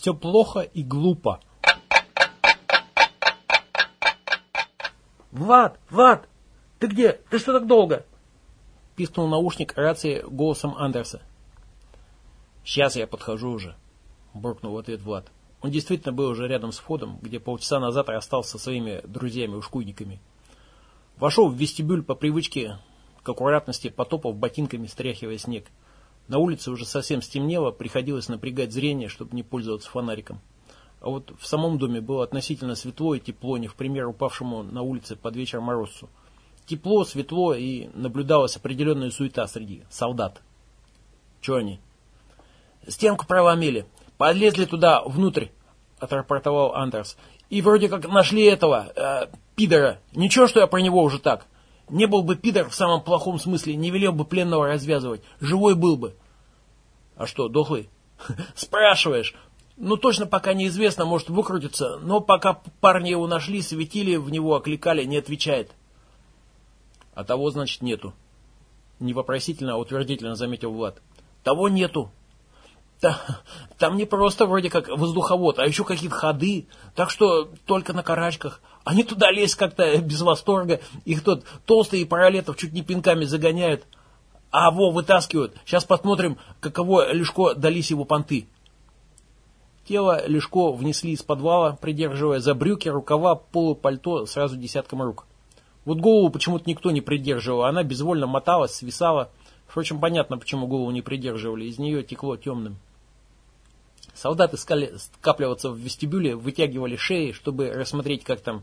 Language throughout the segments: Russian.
Все плохо и глупо. «Влад! Влад! Ты где? Ты что так долго?» Пискнул наушник рации голосом Андерса. «Сейчас я подхожу уже», — буркнул в ответ Влад. Он действительно был уже рядом с входом, где полчаса назад расстался со своими друзьями-ушкуйниками. Вошел в вестибюль по привычке к аккуратности, потопав ботинками, стряхивая снег. На улице уже совсем стемнело, приходилось напрягать зрение, чтобы не пользоваться фонариком. А вот в самом доме было относительно светло и тепло, не в пример упавшему на улице под вечер морозцу. Тепло, светло и наблюдалась определенная суета среди солдат. Че они? Стенку проломили. Подлезли туда, внутрь, отрапортовал Андерс. И вроде как нашли этого, э, пидора. Ничего, что я про него уже так. Не был бы пидор в самом плохом смысле, не велел бы пленного развязывать. Живой был бы. А что, дохлый? Спрашиваешь. Ну, точно пока неизвестно, может выкрутиться, но пока парни его нашли, светили в него, окликали, не отвечает. А того, значит, нету. Не вопросительно, а утвердительно заметил Влад. Того нету. Да, там не просто вроде как воздуховод, а еще какие-то ходы, так что только на карачках. Они туда лезть как-то без восторга, их тот толстые паралетов чуть не пинками загоняют, а во вытаскивают. Сейчас посмотрим, каково Лешко дались его понты. Тело Лешко внесли из подвала, придерживая за брюки, рукава, полу пальто сразу десятком рук. Вот голову почему-то никто не придерживал, она безвольно моталась, свисала. Впрочем, понятно, почему голову не придерживали, из нее текло темным. Солдаты стали скапливаться в вестибюле, вытягивали шеи, чтобы рассмотреть, как там.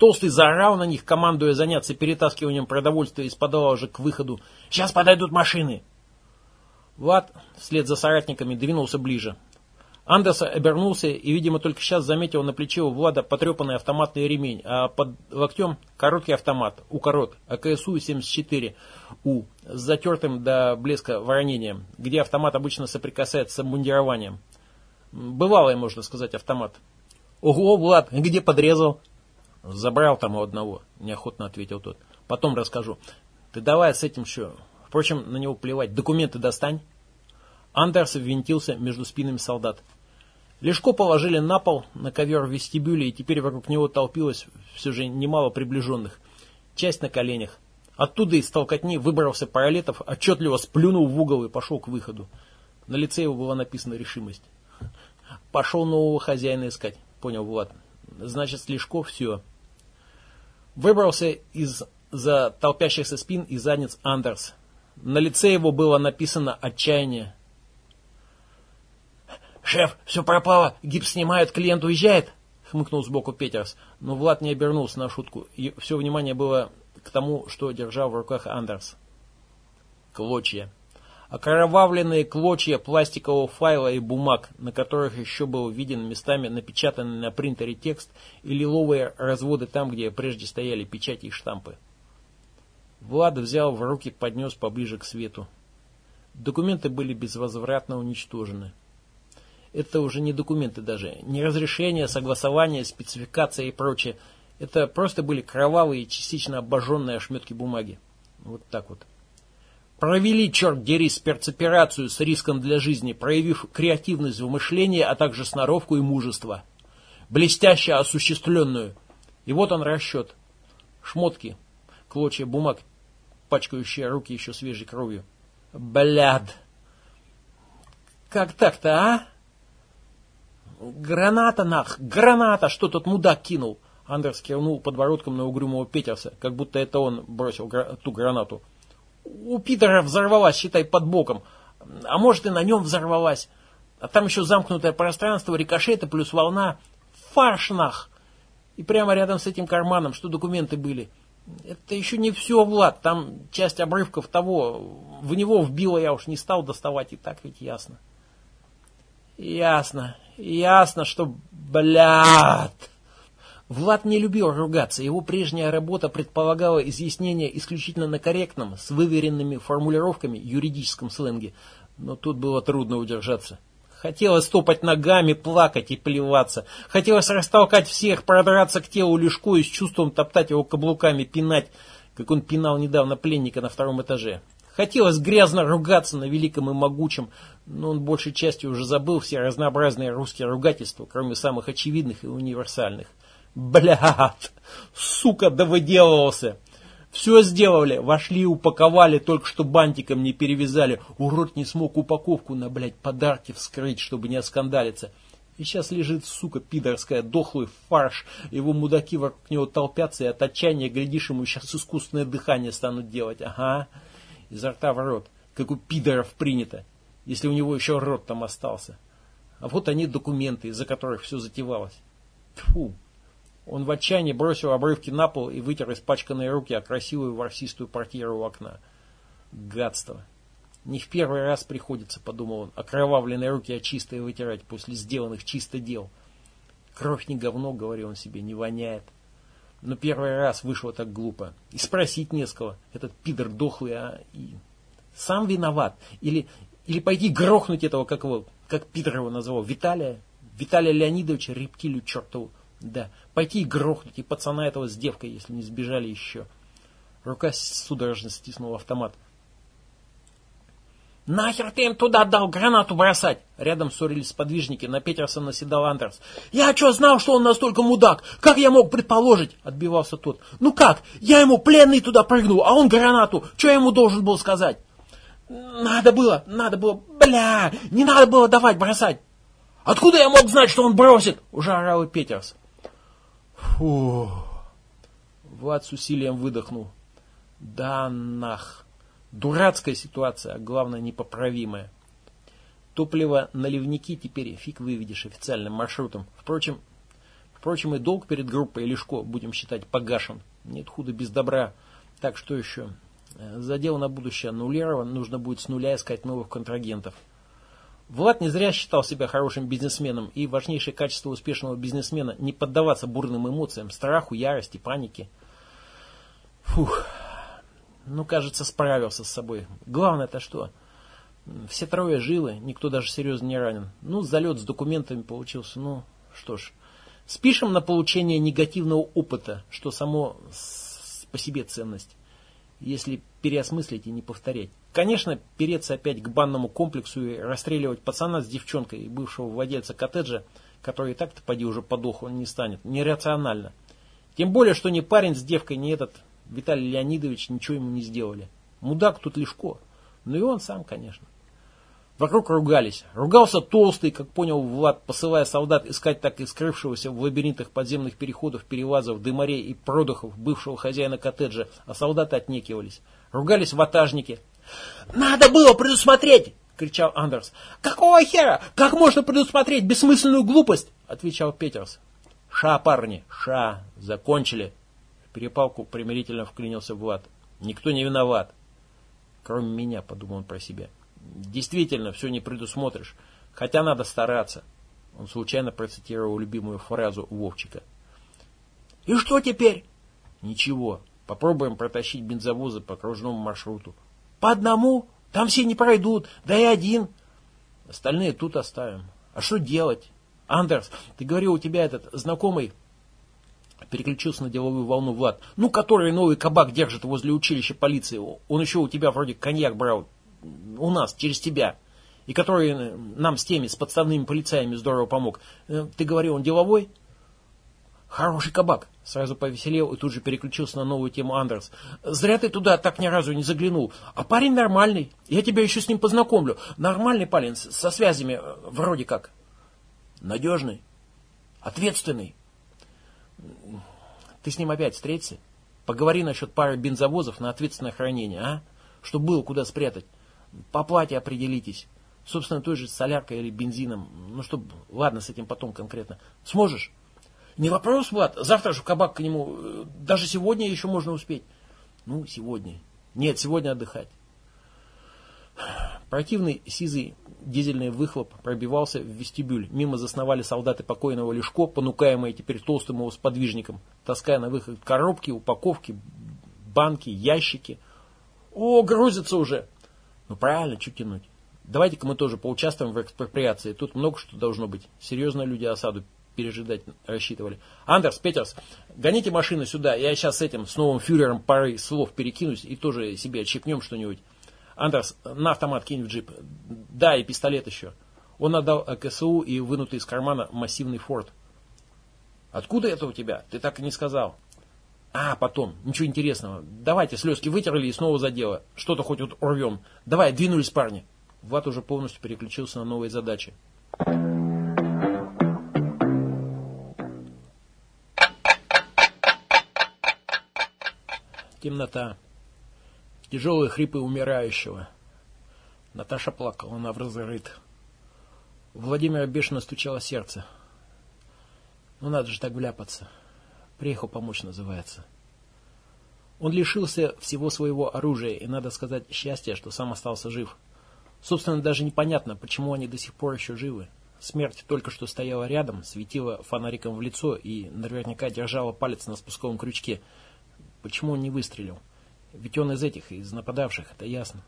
Толстый заорал на них, командуя заняться перетаскиванием продовольствия из подвала к выходу. «Сейчас подойдут машины!» Влад вслед за соратниками двинулся ближе. Андерс обернулся и, видимо, только сейчас заметил на плече у Влада потрепанный автоматный ремень, а под локтем короткий автомат, укорот, АКСУ-74, У, с затертым до блеска воронением, где автомат обычно соприкасается с обмундированием. Бывалый, можно сказать, автомат. «Ого, Влад, где подрезал?» «Забрал там у одного», — неохотно ответил тот. «Потом расскажу. Ты давай с этим еще. Впрочем, на него плевать. Документы достань». Андерс ввинтился между спинами солдат. Лешко положили на пол, на ковер в вестибюле, и теперь вокруг него толпилось все же немало приближенных. Часть на коленях. Оттуда из толкотни выбрался Паралетов, отчетливо сплюнул в угол и пошел к выходу. На лице его была написана решимость. Пошел нового хозяина искать, понял Влад. Значит, Лешко все. Выбрался из-за толпящихся спин и задниц Андерс. На лице его было написано отчаяние. «Шеф, все пропало, гипс снимают, клиент уезжает?» хмыкнул сбоку Петерс, но Влад не обернулся на шутку, и все внимание было к тому, что держал в руках Андерс. Клочья. Окровавленные клочья пластикового файла и бумаг, на которых еще был виден местами напечатанный на принтере текст и лиловые разводы там, где прежде стояли печати и штампы. Влад взял в руки, поднес поближе к свету. Документы были безвозвратно уничтожены. Это уже не документы даже, не разрешения, согласования, спецификация и прочее. Это просто были кровавые, частично обожженные ошметки бумаги. Вот так вот. Провели, черт дери, спецоперацию с риском для жизни, проявив креативность в мышлении, а также сноровку и мужество. Блестяще осуществленную. И вот он расчет. Шмотки, клочья бумаг, пачкающие руки еще свежей кровью. Бляд! Как так-то, а? «Граната, нах! Граната! Что тот мудак кинул?» Андерс кивнул подбородком на угрюмого Петерса, как будто это он бросил гра ту гранату. «У Питера взорвалась, считай, под боком. А может, и на нем взорвалась. А там еще замкнутое пространство, рикошеты плюс волна. Фарш, нах! И прямо рядом с этим карманом, что документы были. Это еще не все, Влад. Там часть обрывков того. В него вбило, я уж не стал доставать, и так ведь ясно». «Ясно. Ясно, что, блядь. Влад не любил ругаться. Его прежняя работа предполагала изъяснение исключительно на корректном, с выверенными формулировками юридическом сленге. Но тут было трудно удержаться. Хотелось топать ногами, плакать и плеваться. Хотелось растолкать всех, продраться к телу Лешко и с чувством топтать его каблуками, пинать, как он пинал недавно пленника на втором этаже. Хотелось грязно ругаться на великом и могучем, но он большей частью уже забыл все разнообразные русские ругательства, кроме самых очевидных и универсальных. Блядь, сука, да выделывался. Все сделали, вошли, упаковали, только что бантиком не перевязали. Урод не смог упаковку на, блядь, подарки вскрыть, чтобы не оскандалиться. И сейчас лежит, сука, пидорская, дохлый фарш. Его мудаки вокруг него толпятся, и от отчаяния, глядишь, ему сейчас искусственное дыхание станут делать. Ага, изо рта в рот, как у пидоров принято, если у него еще рот там остался. А вот они документы, из-за которых все затевалось. Тьфу. Он в отчаянии бросил обрывки на пол и вытер испачканные руки о красивую ворсистую портьеру у окна. Гадство. Не в первый раз приходится, подумал он, окровавленные руки очистые вытирать после сделанных чисто дел. Кровь не говно, говорил он себе, не воняет. Но первый раз вышло так глупо. И спросить не с кого. Этот пидор дохлый, а и сам виноват. Или, или пойти грохнуть этого, как его, как Питер его назвал, Виталия, Виталия Леонидовича, рептилию чертову. Да, пойти и грохнуть, и пацана этого с девкой, если не сбежали еще. Рука судорожно стиснула автомат. «Нахер ты им туда дал гранату бросать?» Рядом ссорились сподвижники, на Петерсона наседал Андерс. «Я что, знал, что он настолько мудак? Как я мог предположить?» Отбивался тот. «Ну как? Я ему пленный туда прыгнул, а он гранату. Что я ему должен был сказать?» «Надо было, надо было, бля, не надо было давать бросать!» «Откуда я мог знать, что он бросит?» Уже орал и Петерс. Фу. Влад с усилием выдохнул. Да нах. Дурацкая ситуация, а главное непоправимая. Топливо наливники теперь фиг выведешь официальным маршрутом. Впрочем, впрочем и долг перед группой Лешко будем считать погашен. Нет худа без добра. Так что еще? Задел на будущее аннулирован, нужно будет с нуля искать новых контрагентов. Влад не зря считал себя хорошим бизнесменом, и важнейшее качество успешного бизнесмена – не поддаваться бурным эмоциям, страху, ярости, панике. Фух, ну, кажется, справился с собой. Главное-то что? Все трое живы, никто даже серьезно не ранен. Ну, залет с документами получился, ну, что ж. Спишем на получение негативного опыта, что само по себе ценность если переосмыслить и не повторять. Конечно, переться опять к банному комплексу и расстреливать пацана с девчонкой и бывшего владельца коттеджа, который и так-то поди уже подох, он не станет, нерационально. Тем более, что ни парень с девкой, ни этот Виталий Леонидович ничего ему не сделали. Мудак тут лишко. Ну и он сам, конечно. Вокруг ругались. Ругался толстый, как понял Влад, посылая солдат искать так и скрывшегося в лабиринтах подземных переходов, перевазов, дымарей и продухов бывшего хозяина коттеджа, а солдаты отнекивались. Ругались ватажники. «Надо было предусмотреть!» — кричал Андерс. «Какого хера? Как можно предусмотреть бессмысленную глупость?» — отвечал Петерс. «Ша, парни, ша! Закончили!» В перепалку примирительно вклинился Влад. «Никто не виноват!» «Кроме меня», — подумал он про себя. Действительно, все не предусмотришь. Хотя надо стараться. Он случайно процитировал любимую фразу Вовчика. «И что теперь?» «Ничего. Попробуем протащить бензовозы по кружному маршруту». «По одному? Там все не пройдут. Да и один». «Остальные тут оставим. А что делать?» «Андерс, ты говорил, у тебя этот знакомый...» Переключился на деловую волну Влад. «Ну, который новый кабак держит возле училища полиции. Он еще у тебя вроде коньяк брал у нас, через тебя, и который э, нам с теми, с подставными полицаями здорово помог. Э, ты говорил, он деловой? Хороший кабак. Сразу повеселел и тут же переключился на новую тему Андерс. Зря ты туда так ни разу не заглянул. А парень нормальный. Я тебя еще с ним познакомлю. Нормальный парень, со связями, э, вроде как. Надежный. Ответственный. Ты с ним опять встретишься? Поговори насчет пары бензовозов на ответственное хранение, а? Чтобы было куда спрятать. По плате определитесь. Собственно, той же соляркой или бензином. Ну, чтобы... Ладно, с этим потом конкретно. Сможешь? Не вопрос, Влад. Завтра же в кабак к нему. Э, даже сегодня еще можно успеть. Ну, сегодня. Нет, сегодня отдыхать. Противный сизый дизельный выхлоп пробивался в вестибюль. Мимо засновали солдаты покойного Лешко, понукаемые теперь толстым его сподвижником, таская на выход коробки, упаковки, банки, ящики. О, грузится уже! Ну правильно, что тянуть? Давайте-ка мы тоже поучаствуем в экспроприации. Тут много что должно быть. Серьезно люди осаду пережидать рассчитывали. Андерс, Петерс, гоните машину сюда. Я сейчас с этим, с новым фюрером пары слов перекинусь и тоже себе отщепнем что-нибудь. Андерс, на автомат кинь в джип. Да, и пистолет еще. Он отдал АКСУ и вынутый из кармана массивный форт. Откуда это у тебя? Ты так и не сказал. А, потом. Ничего интересного. Давайте слезки вытерли и снова за дело. Что-то хоть вот урвем. Давай, двинулись, парни. Влад уже полностью переключился на новые задачи. Темнота. Тяжелые хрипы умирающего. Наташа плакала, она вразрыт. У Владимира бешено стучало сердце. Ну надо же так вляпаться. Приехал помочь, называется. Он лишился всего своего оружия, и, надо сказать, счастье, что сам остался жив. Собственно, даже непонятно, почему они до сих пор еще живы. Смерть только что стояла рядом, светила фонариком в лицо и наверняка держала палец на спусковом крючке. Почему он не выстрелил? Ведь он из этих, из нападавших, это ясно.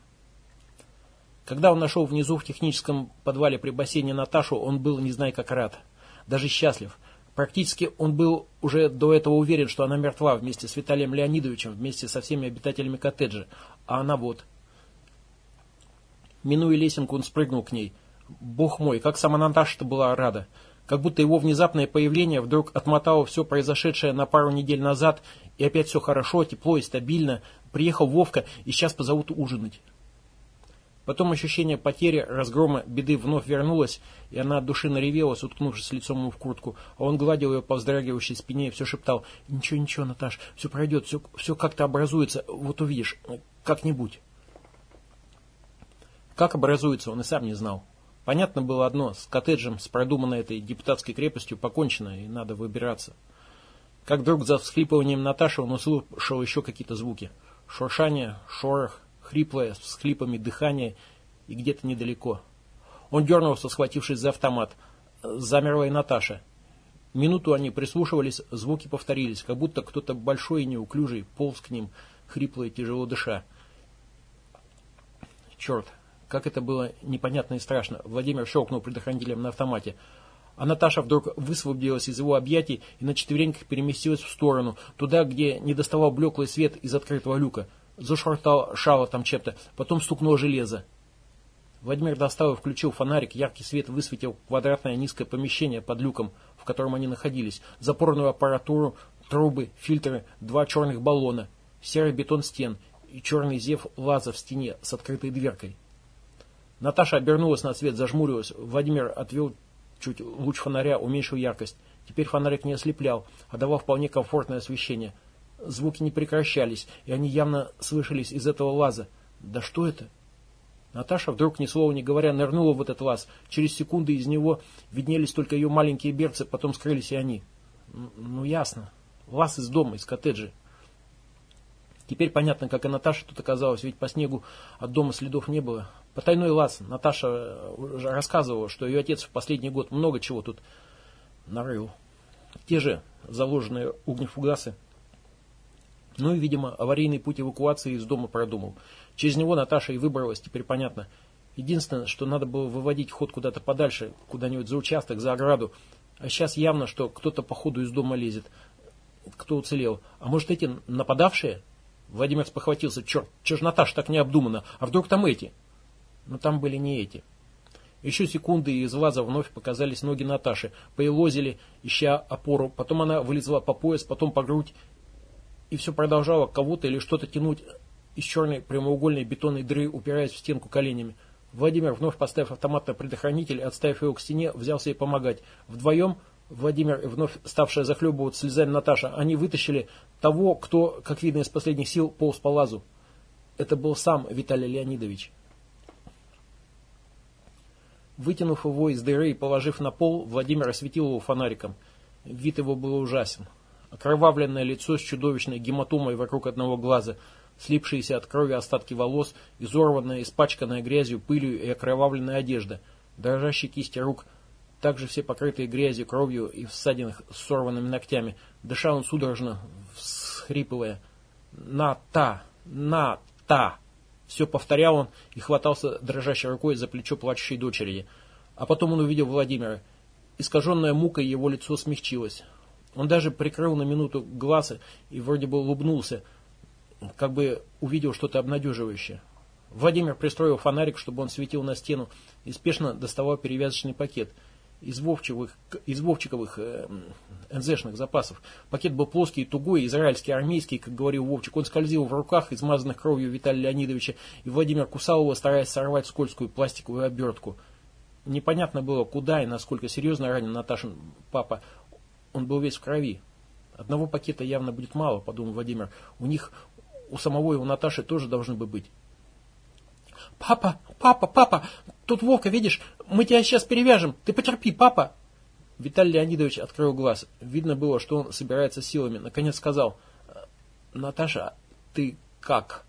Когда он нашел внизу в техническом подвале при бассейне Наташу, он был не знаю как рад. Даже счастлив. Практически он был уже до этого уверен, что она мертва вместе с Виталием Леонидовичем, вместе со всеми обитателями коттеджа. А она вот. Минуя лесенку, он спрыгнул к ней. Бог мой, как сама Наташа-то была рада. Как будто его внезапное появление вдруг отмотало все произошедшее на пару недель назад, и опять все хорошо, тепло и стабильно. Приехал Вовка, и сейчас позовут ужинать. Потом ощущение потери, разгрома, беды вновь вернулось, и она от души наревелась, уткнувшись лицом ему в куртку. А он гладил ее по вздрагивающей спине и все шептал. «Ничего, ничего, Наташ, все пройдет, все, все как-то образуется, вот увидишь, как-нибудь». Как образуется, он и сам не знал. Понятно было одно, с коттеджем, с продуманной этой депутатской крепостью покончено, и надо выбираться. Как вдруг за всхлипыванием Наташи он услышал еще какие-то звуки. Шуршание, шорох, хриплое, с хлипами дыхание и где-то недалеко. Он дернулся, схватившись за автомат. Замерла и Наташа. Минуту они прислушивались, звуки повторились, как будто кто-то большой и неуклюжий полз к ним, хрипло и тяжело дыша. Черт, как это было непонятно и страшно. Владимир щелкнул предохранителем на автомате. А Наташа вдруг высвободилась из его объятий и на четвереньках переместилась в сторону, туда, где не доставал блеклый свет из открытого люка. Зашортал шало там чем-то, потом стукнуло железо. Владимир достал и включил фонарик, яркий свет высветил квадратное низкое помещение под люком, в котором они находились, запорную аппаратуру, трубы, фильтры, два черных баллона, серый бетон стен и черный зев лаза в стене с открытой дверкой. Наташа обернулась на свет, зажмурилась. Владимир отвел чуть луч фонаря, уменьшил яркость. Теперь фонарик не ослеплял, а давал вполне комфортное освещение. Звуки не прекращались, и они явно слышались из этого лаза. Да что это? Наташа вдруг, ни слова не говоря, нырнула в этот лаз. Через секунды из него виднелись только ее маленькие берцы, потом скрылись и они. Ну, ясно. Лаз из дома, из коттеджа. Теперь понятно, как и Наташа тут оказалась, ведь по снегу от дома следов не было. Потайной лаз. Наташа уже рассказывала, что ее отец в последний год много чего тут нарыл. Те же заложенные угнефугасы ну и, видимо, аварийный путь эвакуации из дома продумал. Через него Наташа и выбралась, теперь понятно. Единственное, что надо было выводить ход куда-то подальше, куда-нибудь за участок, за ограду. А сейчас явно, что кто-то по ходу из дома лезет. Кто уцелел? А может эти нападавшие? Владимир спохватился. Черт, че ж Наташа так необдуманно? А вдруг там эти? Но там были не эти. Еще секунды, и из ваза вновь показались ноги Наташи. Поелозили, ища опору. Потом она вылезла по пояс, потом по грудь и все продолжало кого-то или что-то тянуть из черной прямоугольной бетонной дыры, упираясь в стенку коленями. Владимир, вновь поставив автомат на предохранитель и отставив его к стене, взялся ей помогать. Вдвоем Владимир и вновь ставшая захлебываться слезами Наташа, они вытащили того, кто, как видно из последних сил, полз по лазу. Это был сам Виталий Леонидович. Вытянув его из дыры и положив на пол, Владимир осветил его фонариком. Вид его был ужасен окровавленное лицо с чудовищной гематомой вокруг одного глаза, слипшиеся от крови остатки волос, изорванная, испачканная грязью, пылью и окровавленная одежда, дрожащие кисти рук, также все покрытые грязью, кровью и в ссадинах с сорванными ногтями. Дыша он судорожно, всхрипывая. «На та! На та!» Все повторял он и хватался дрожащей рукой за плечо плачущей дочери. А потом он увидел Владимира. Искаженное мукой его лицо смягчилось. Он даже прикрыл на минуту глаза и вроде бы улыбнулся, как бы увидел что-то обнадеживающее. Владимир пристроил фонарик, чтобы он светил на стену, и спешно доставал перевязочный пакет из, вовчевых, из вовчиковых э, НЗшных запасов. Пакет был плоский и тугой, израильский, армейский, как говорил Вовчик. Он скользил в руках, измазанных кровью Виталия Леонидовича, и Владимир кусал его, стараясь сорвать скользкую пластиковую обертку. Непонятно было, куда и насколько серьезно ранен Наташин папа. Он был весь в крови. Одного пакета явно будет мало, подумал Владимир. У них, у самого и у Наташи тоже должны бы быть. «Папа, папа, папа, тут Вовка, видишь, мы тебя сейчас перевяжем, ты потерпи, папа!» Виталий Леонидович открыл глаз. Видно было, что он собирается силами. Наконец сказал, «Наташа, ты как?»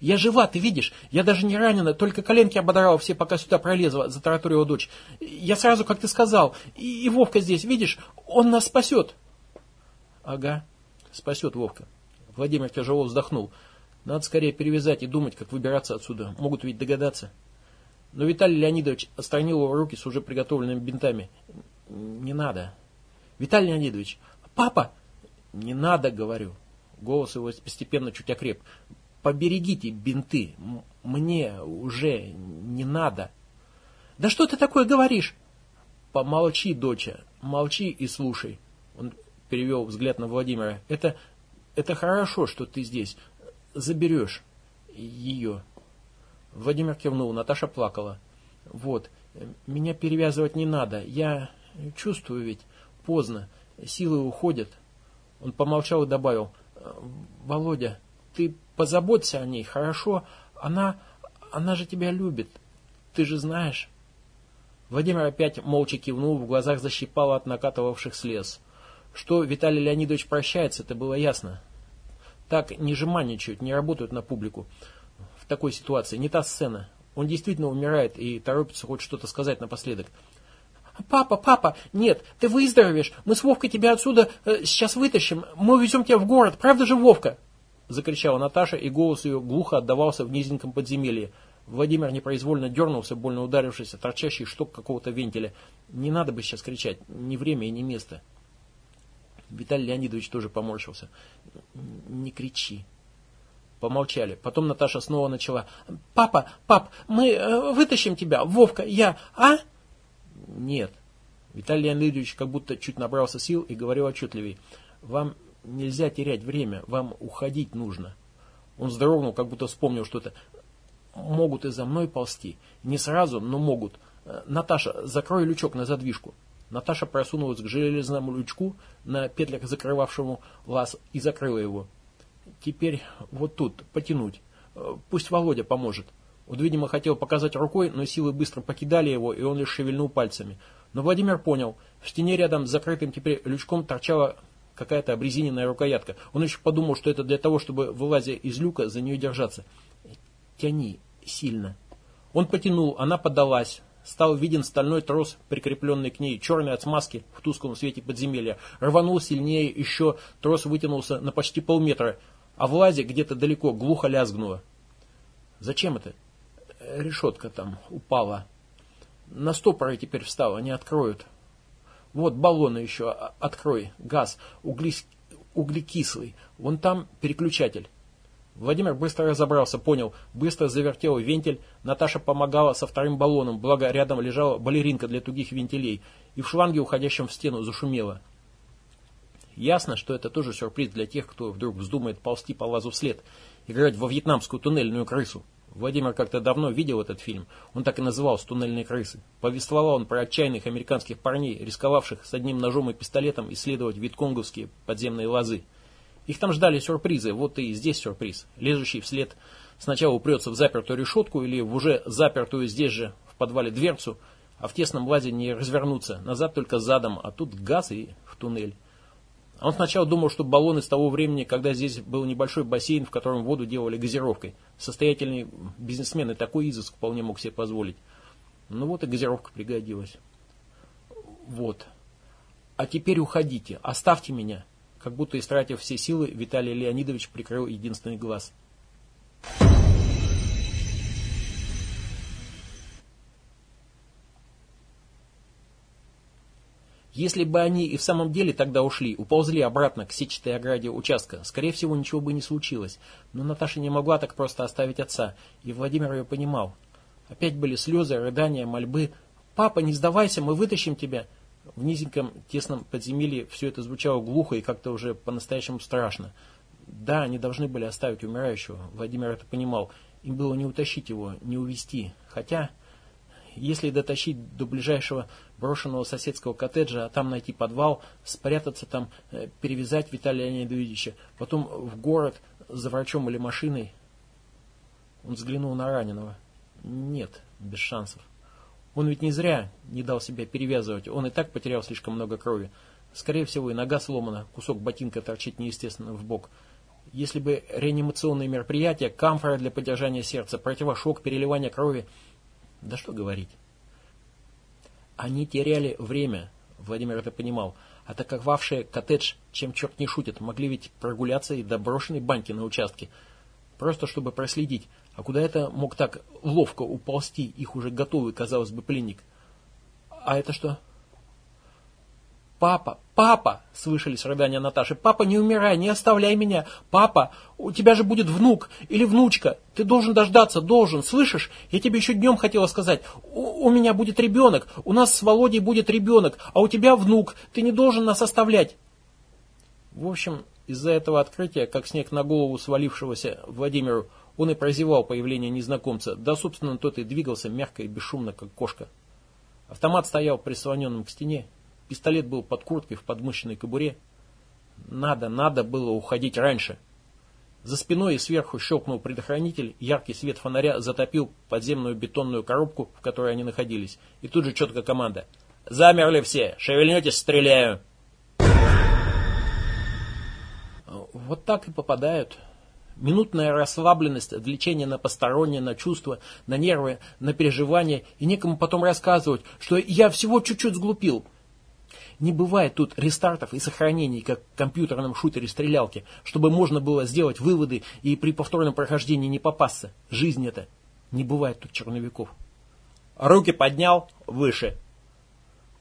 «Я жива, ты видишь? Я даже не ранена, только коленки ободрала все, пока сюда пролезла», — затараторила дочь. «Я сразу, как ты сказал. И, и Вовка здесь, видишь? Он нас спасет». «Ага, спасет Вовка». Владимир тяжело вздохнул. Надо скорее перевязать и думать, как выбираться отсюда. Могут ведь догадаться. Но Виталий Леонидович отстранил его руки с уже приготовленными бинтами. Не надо. Виталий Леонидович, папа! Не надо, говорю. Голос его постепенно чуть окреп. Поберегите бинты. Мне уже не надо. Да что ты такое говоришь? Помолчи, доча. Молчи и слушай. Он перевел взгляд на Владимира. Это, это хорошо, что ты здесь заберешь ее. Владимир кивнул, Наташа плакала. Вот, меня перевязывать не надо. Я чувствую ведь, поздно, силы уходят. Он помолчал и добавил, Володя, ты позаботься о ней, хорошо? Она, она же тебя любит, ты же знаешь. Владимир опять молча кивнул, в глазах защипало от накатывавших слез. Что Виталий Леонидович прощается, это было ясно. Так не жеманничают, не работают на публику. В такой ситуации не та сцена. Он действительно умирает и торопится хоть что-то сказать напоследок. «Папа, папа, нет, ты выздоровеешь. Мы с Вовкой тебя отсюда э, сейчас вытащим. Мы увезем тебя в город. Правда же, Вовка?» Закричала Наташа, и голос ее глухо отдавался в низеньком подземелье. Владимир непроизвольно дернулся, больно ударившись торчащий шток какого-то вентиля. Не надо бы сейчас кричать. Не время и не место. Виталий Леонидович тоже поморщился. Не кричи. Помолчали. Потом Наташа снова начала. Папа, пап, мы э, вытащим тебя, Вовка, я, а? Нет. Виталий Леонидович как будто чуть набрался сил и говорил отчетливее. Вам нельзя терять время, вам уходить нужно. Он вздрогнул, как будто вспомнил что-то. Могут и за мной ползти. Не сразу, но могут. Э, Наташа, закрой лючок на задвижку. Наташа просунулась к железному лючку, на петлях закрывавшему лаз, и закрыла его. Теперь вот тут, потянуть. Э, пусть Володя поможет. Он, видимо, хотел показать рукой, но силы быстро покидали его, и он лишь шевельнул пальцами. Но Владимир понял. В стене рядом с закрытым теперь лючком торчала какая-то обрезиненная рукоятка. Он еще подумал, что это для того, чтобы, вылазя из люка, за нее держаться. «Тяни сильно». Он потянул, она подалась стал виден стальной трос, прикрепленный к ней, черный от смазки в тусклом свете подземелья. Рванул сильнее, еще трос вытянулся на почти полметра, а в лазе где-то далеко глухо лязгнуло. Зачем это? Решетка там упала. На стопоры теперь встала, не откроют. Вот баллоны еще, а, открой, газ, углекислый. Вон там переключатель. Владимир быстро разобрался, понял, быстро завертел вентиль. Наташа помогала со вторым баллоном, благо рядом лежала балеринка для тугих вентилей, и в шланге, уходящем в стену, зашумело. Ясно, что это тоже сюрприз для тех, кто вдруг вздумает ползти по лазу вслед, играть во вьетнамскую туннельную крысу. Владимир как-то давно видел этот фильм, он так и назывался «Туннельные крысы». Повествовал он про отчаянных американских парней, рисковавших с одним ножом и пистолетом исследовать вьетконговские подземные лазы. Их там ждали сюрпризы, вот и здесь сюрприз. Лезущий вслед сначала упрется в запертую решетку или в уже запертую здесь же в подвале дверцу, а в тесном лазе не развернуться, назад только задом, а тут газ и в туннель. Он сначала думал, что баллон из того времени, когда здесь был небольшой бассейн, в котором воду делали газировкой. Состоятельный бизнесмен и такой изыск вполне мог себе позволить. Ну вот и газировка пригодилась. Вот. А теперь уходите, оставьте меня. Как будто истратив все силы, Виталий Леонидович прикрыл единственный глаз. Если бы они и в самом деле тогда ушли, уползли обратно к сетчатой ограде участка, скорее всего, ничего бы не случилось. Но Наташа не могла так просто оставить отца, и Владимир ее понимал. Опять были слезы, рыдания, мольбы. «Папа, не сдавайся, мы вытащим тебя!» В низеньком тесном подземелье все это звучало глухо и как-то уже по-настоящему страшно. Да, они должны были оставить умирающего, Владимир это понимал. Им было не утащить его, не увезти. Хотя, если дотащить до ближайшего брошенного соседского коттеджа, а там найти подвал, спрятаться там, э, перевязать Виталия Леонидовича, потом в город за врачом или машиной. Он взглянул на раненого. Нет, без шансов. Он ведь не зря не дал себя перевязывать, он и так потерял слишком много крови. Скорее всего, и нога сломана, кусок ботинка торчит неестественно в бок. Если бы реанимационные мероприятия, камфора для поддержания сердца, противошок, переливание крови... Да что говорить. Они теряли время, Владимир это понимал. Атаковавшие коттедж, чем черт не шутит, могли ведь прогуляться и до брошенной баньки на участке. Просто чтобы проследить, а куда это мог так ловко уползти их уже готовый, казалось бы, пленник? А это что? «Папа! Папа!» — слышались рыдания Наташи. «Папа, не умирай, не оставляй меня! Папа, у тебя же будет внук или внучка! Ты должен дождаться, должен, слышишь? Я тебе еще днем хотела сказать. У, у меня будет ребенок, у нас с Володей будет ребенок, а у тебя внук. Ты не должен нас оставлять!» В общем, из-за этого открытия, как снег на голову свалившегося Владимиру, он и прозевал появление незнакомца, да, собственно, тот и двигался мягко и бесшумно, как кошка. Автомат стоял прислоненным к стене, Пистолет был под курткой в подмышленной кобуре. Надо, надо было уходить раньше. За спиной и сверху щелкнул предохранитель, яркий свет фонаря затопил подземную бетонную коробку, в которой они находились. И тут же четко команда. «Замерли все! Шевельнетесь, стреляю!» Вот так и попадают. Минутная расслабленность, отвлечение на постороннее, на чувства, на нервы, на переживания, и некому потом рассказывать, что я всего чуть-чуть сглупил – не бывает тут рестартов и сохранений, как в компьютерном шутере стрелялки, чтобы можно было сделать выводы и при повторном прохождении не попасться. Жизнь это. Не бывает тут черновиков. Руки поднял выше.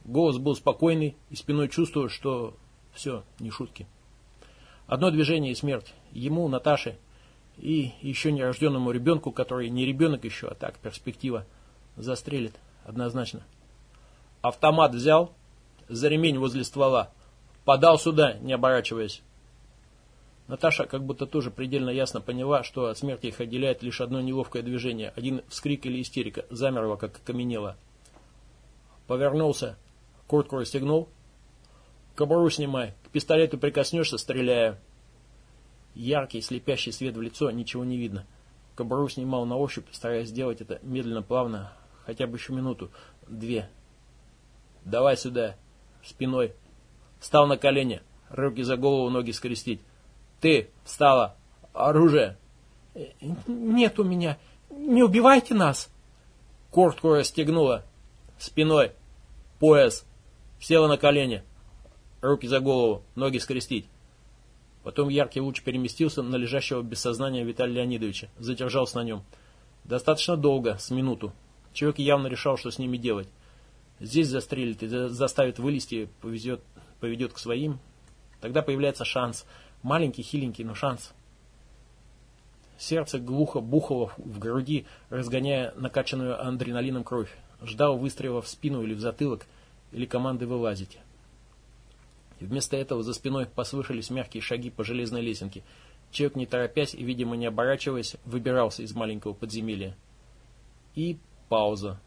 Голос был спокойный, и спиной чувствую, что все, не шутки. Одно движение и смерть. Ему, Наташе и еще нерожденному ребенку, который не ребенок еще, а так, перспектива, застрелит однозначно. Автомат взял, за ремень возле ствола. Подал сюда, не оборачиваясь. Наташа как будто тоже предельно ясно поняла, что от смерти их отделяет лишь одно неловкое движение, один вскрик или истерика, замерла, как окаменела. Повернулся, куртку расстегнул. Кобуру снимай, к пистолету прикоснешься, стреляю. Яркий, слепящий свет в лицо, ничего не видно. Кобуру снимал на ощупь, стараясь сделать это медленно, плавно, хотя бы еще минуту, две. «Давай сюда!» Спиной. Встал на колени, руки за голову, ноги скрестить. Ты встала. Оружие. Нет у меня. Не убивайте нас. Куртку расстегнула. Спиной. Пояс. Села на колени. Руки за голову, ноги скрестить. Потом яркий луч переместился на лежащего без сознания Виталия Леонидовича. Задержался на нем. Достаточно долго, с минуту. Человек явно решал, что с ними делать. Здесь застрелит и заставит вылезти, повезет, поведет к своим. Тогда появляется шанс. Маленький, хиленький, но шанс. Сердце глухо бухало в груди, разгоняя накачанную адреналином кровь. Ждал выстрела в спину или в затылок, или команды вылазить. И вместо этого за спиной послышались мягкие шаги по железной лесенке. Человек, не торопясь и, видимо, не оборачиваясь, выбирался из маленького подземелья. И пауза.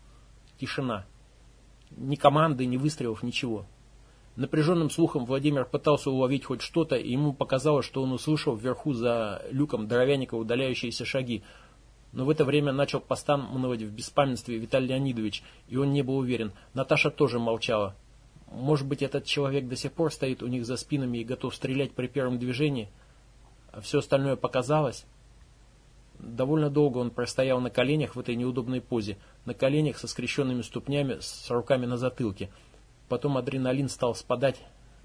Тишина. Ни команды, ни выстрелов, ничего. Напряженным слухом Владимир пытался уловить хоть что-то, и ему показалось, что он услышал вверху за люком дровяника удаляющиеся шаги. Но в это время начал постановать в беспамятстве Виталий Леонидович, и он не был уверен. Наташа тоже молчала. Может быть, этот человек до сих пор стоит у них за спинами и готов стрелять при первом движении? А все остальное показалось? Довольно долго он простоял на коленях в этой неудобной позе, на коленях со скрещенными ступнями, с руками на затылке. Потом адреналин стал спадать,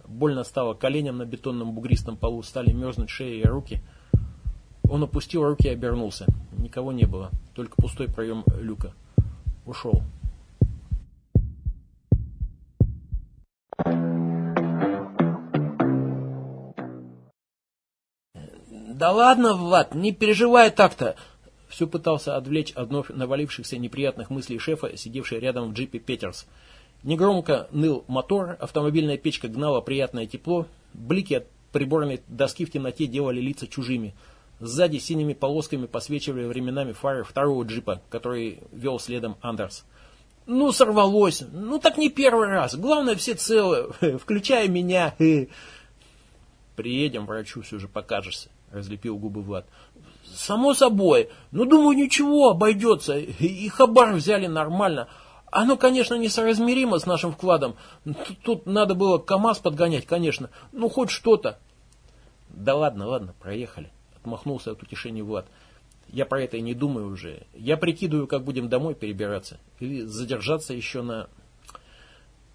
больно стало коленям на бетонном бугристом полу, стали мерзнуть шеи и руки. Он опустил руки и обернулся. Никого не было, только пустой проем люка. Ушел. Да ладно, Влад, не переживай так-то. Все пытался отвлечь от вновь навалившихся неприятных мыслей шефа, сидевший рядом в джипе Петерс. Негромко ныл мотор, автомобильная печка гнала приятное тепло, блики от приборной доски в темноте делали лица чужими. Сзади синими полосками посвечивали временами фары второго джипа, который вел следом Андерс. «Ну, сорвалось! Ну, так не первый раз! Главное, все целы, включая меня!» «Приедем, врачу все же покажешься», — разлепил губы Влад. «Само собой. Ну, думаю, ничего, обойдется. И хабар взяли нормально. Оно, конечно, несоразмеримо с нашим вкладом. Тут, тут надо было КАМАЗ подгонять, конечно. Ну, хоть что-то. Да ладно, ладно, проехали. Отмахнулся от утешения Влад. Я про это и не думаю уже. Я прикидываю, как будем домой перебираться. Или задержаться еще на...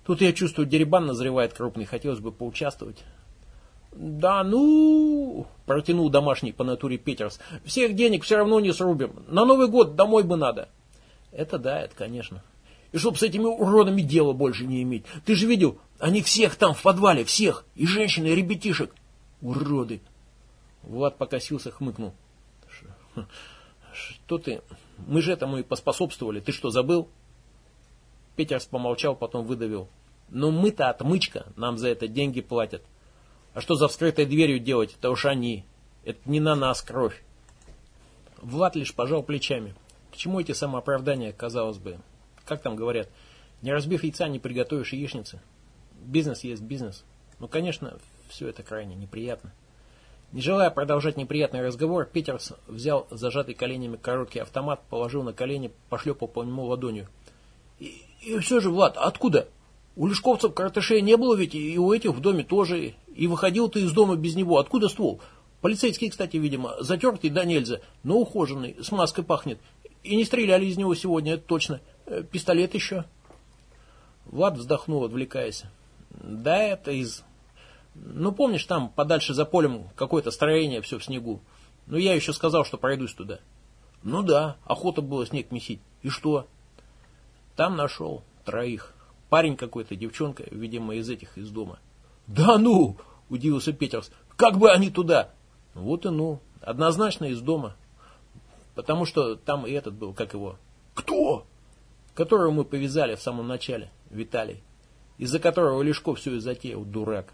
Тут я чувствую, деребан назревает крупный. Хотелось бы поучаствовать. «Да ну...» – протянул домашний по натуре Петерс. «Всех денег все равно не срубим. На Новый год домой бы надо». «Это да, это конечно. И чтоб с этими уродами дела больше не иметь. Ты же видел, они всех там в подвале, всех. И женщин, и ребятишек. Уроды. Влад покосился, хмыкнул. Что ты? Мы же этому и поспособствовали. Ты что, забыл? Петерс помолчал, потом выдавил. Ну мы-то отмычка, нам за это деньги платят. А что за вскрытой дверью делать? Это уж они. Это не на нас кровь. Влад лишь пожал плечами. К чему эти самооправдания, казалось бы? как там говорят, не разбив яйца, не приготовишь яичницы. Бизнес есть бизнес. Ну, конечно, все это крайне неприятно. Не желая продолжать неприятный разговор, Питерс взял зажатый коленями короткий автомат, положил на колени, пошлепал по нему ладонью. И, и все же, Влад, откуда? У Лешковцев картышей не было ведь, и у этих в доме тоже. И выходил ты из дома без него. Откуда ствол? Полицейский, кстати, видимо, затертый да нельзя, но ухоженный, с маской пахнет. И не стреляли из него сегодня, это точно. Э, пистолет еще. Влад вздохнул, отвлекаясь. Да, это из... Ну, помнишь, там подальше за полем какое-то строение, все в снегу. Ну, я еще сказал, что пройдусь туда. Ну да, охота было снег месить. И что? Там нашел троих. Парень какой-то, девчонка, видимо, из этих, из дома. Да ну, удивился Петерс. Как бы они туда? Вот и ну. Однозначно из дома. Потому что там и этот был, как его. Кто? которого мы повязали в самом начале, Виталий, из-за которого Лешков все и затеял, дурак.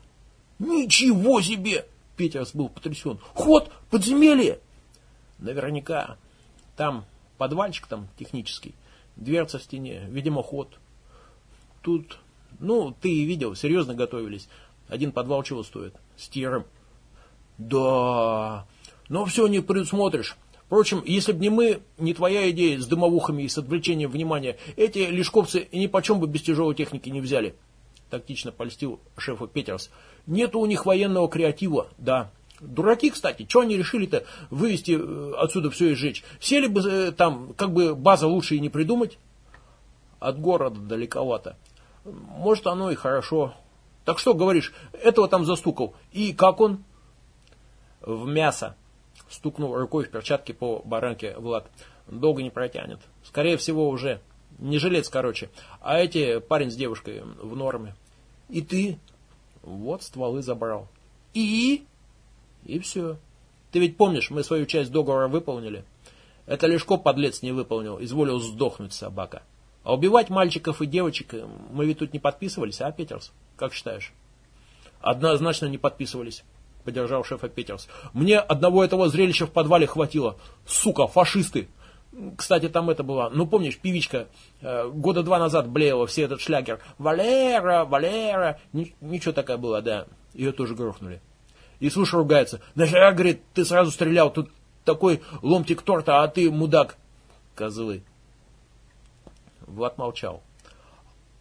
Ничего себе! Петерс был потрясен. Ход, подземелье! Наверняка. Там подвальчик там технический, дверца в стене, видимо, ход. Тут, ну, ты и видел, серьезно готовились. Один подвал чего стоит? С тиром. Да, но все не предусмотришь. Впрочем, если бы не мы, не твоя идея с дымовухами и с отвлечением внимания, эти лишковцы и ни почем бы без тяжелой техники не взяли. Тактично польстил шефа Петерс. Нету у них военного креатива, да. Дураки, кстати, что они решили-то вывести э, отсюда все и сжечь? Сели бы э, там, как бы база лучше и не придумать? От города далековато. Может, оно и хорошо. Так что, говоришь, этого там застукал. И как он? В мясо. Стукнул рукой в перчатке по баранке Влад. Долго не протянет. Скорее всего, уже. Не жилец, короче. А эти, парень с девушкой, в норме. И ты? Вот стволы забрал. И? И все. Ты ведь помнишь, мы свою часть договора выполнили? Это Лешко, подлец, не выполнил. Изволил сдохнуть собака. А убивать мальчиков и девочек мы ведь тут не подписывались, а, Петерс? Как считаешь? Однозначно не подписывались поддержал шефа Петерс. Мне одного этого зрелища в подвале хватило. Сука, фашисты. Кстати, там это было, ну помнишь, певичка э, года два назад блеяла все этот шлягер. Валера, Валера. Ничего такая была, да. Ее тоже грохнули. И слушай, ругается. Нахера, говорит, ты сразу стрелял, тут такой ломтик торта, а ты мудак. Козлы. Влад молчал.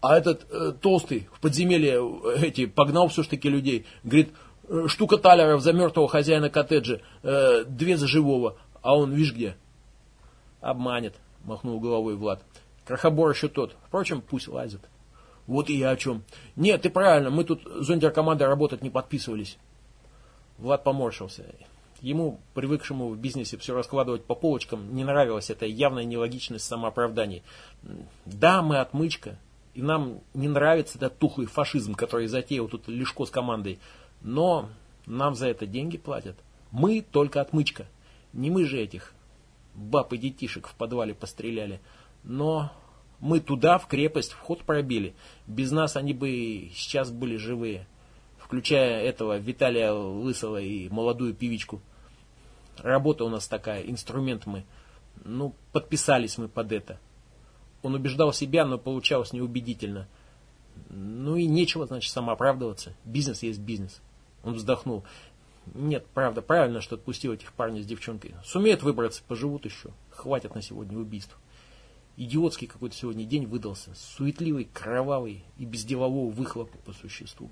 А этот э, толстый в подземелье э, эти погнал все-таки людей. Говорит, Э, штука талеров за мертвого хозяина коттеджа, э, две за живого, а он, видишь где? Обманет, махнул головой Влад. Крохобор еще тот. Впрочем, пусть лазит. Вот и я о чем. Нет, ты правильно, мы тут зондеркомандой работать не подписывались. Влад поморщился. Ему, привыкшему в бизнесе все раскладывать по полочкам, не нравилась эта явная нелогичность самооправданий. Да, мы отмычка, и нам не нравится этот тухлый фашизм, который затеял тут Лешко с командой. Но нам за это деньги платят. Мы только отмычка. Не мы же этих баб и детишек в подвале постреляли. Но мы туда, в крепость, вход пробили. Без нас они бы сейчас были живые. Включая этого Виталия Лысого и молодую певичку. Работа у нас такая, инструмент мы. Ну, подписались мы под это. Он убеждал себя, но получалось неубедительно. Ну и нечего, значит, самооправдываться. Бизнес есть бизнес. Он вздохнул. Нет, правда, правильно, что отпустил этих парней с девчонкой. Сумеют выбраться, поживут еще. Хватит на сегодня убийств. Идиотский какой-то сегодня день выдался. Суетливый, кровавый и без делового выхлопа по существу.